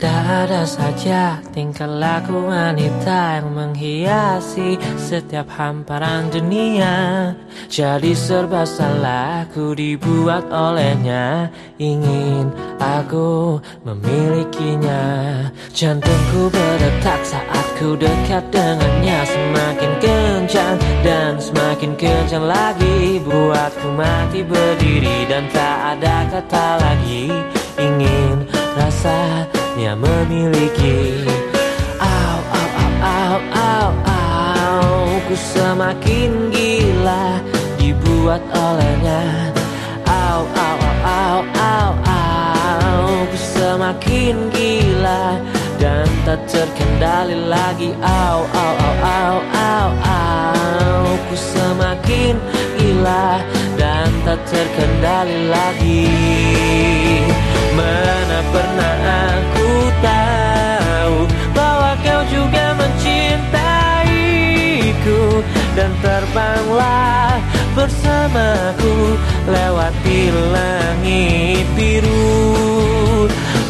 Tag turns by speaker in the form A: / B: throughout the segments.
A: Ada-ada saja tingkah laku wanita yang menghiasi setiap hamparan dunia. Jadi serba salah ku dibuat olehnya. Ingin aku memilikinya. Jantungku berdetak saat ku dekat dengannya. Semakin kencang dan semakin kencang lagi. Buatku mati berdiri dan tak ada kata lagi hanya memiliki Au, au, au, au, au, au Ku semakin gila dibuat olehnya Au, au, au, au, au, Ku semakin gila dan tak terkendali lagi Au, au, au, au, au, au Ku semakin gila dan tak terkendali lagi Mana pernah aku bersamaku Lewati langit biru.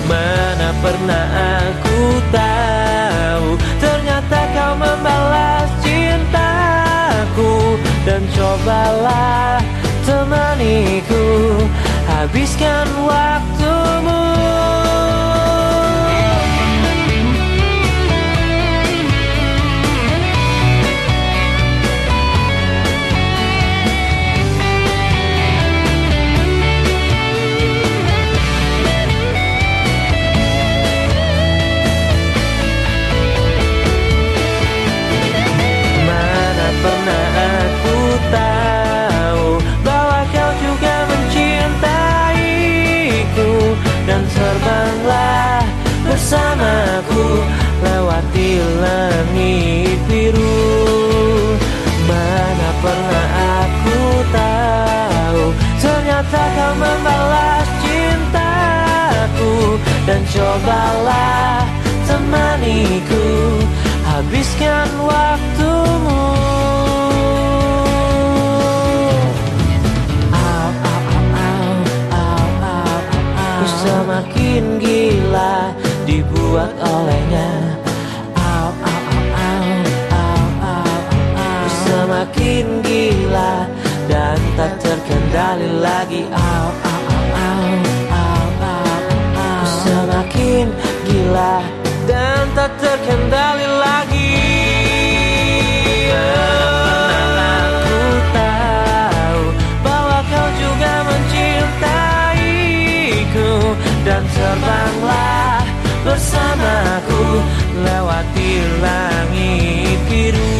A: Mana pernah aku tahu Ternyata kau membalas cintaku. Dan cobalah temaniku Habiskan waktumu Dan cobalah temaniku Habiskan waktumu. Au, au, au, au, au, au, semakin gila dibuat olehnya. Au, au, au, au, au, au, semakin gila dan tak terkendali lagi. Au, dan tak terkendali lagi. Aku tahu bahwa kau juga mencintaiku. Dan terbanglah bersamaku lewati langit biru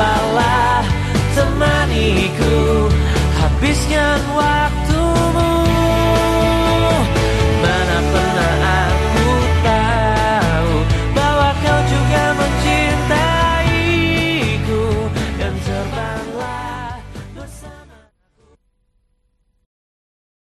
A: cobalah temaniku Habiskan waktu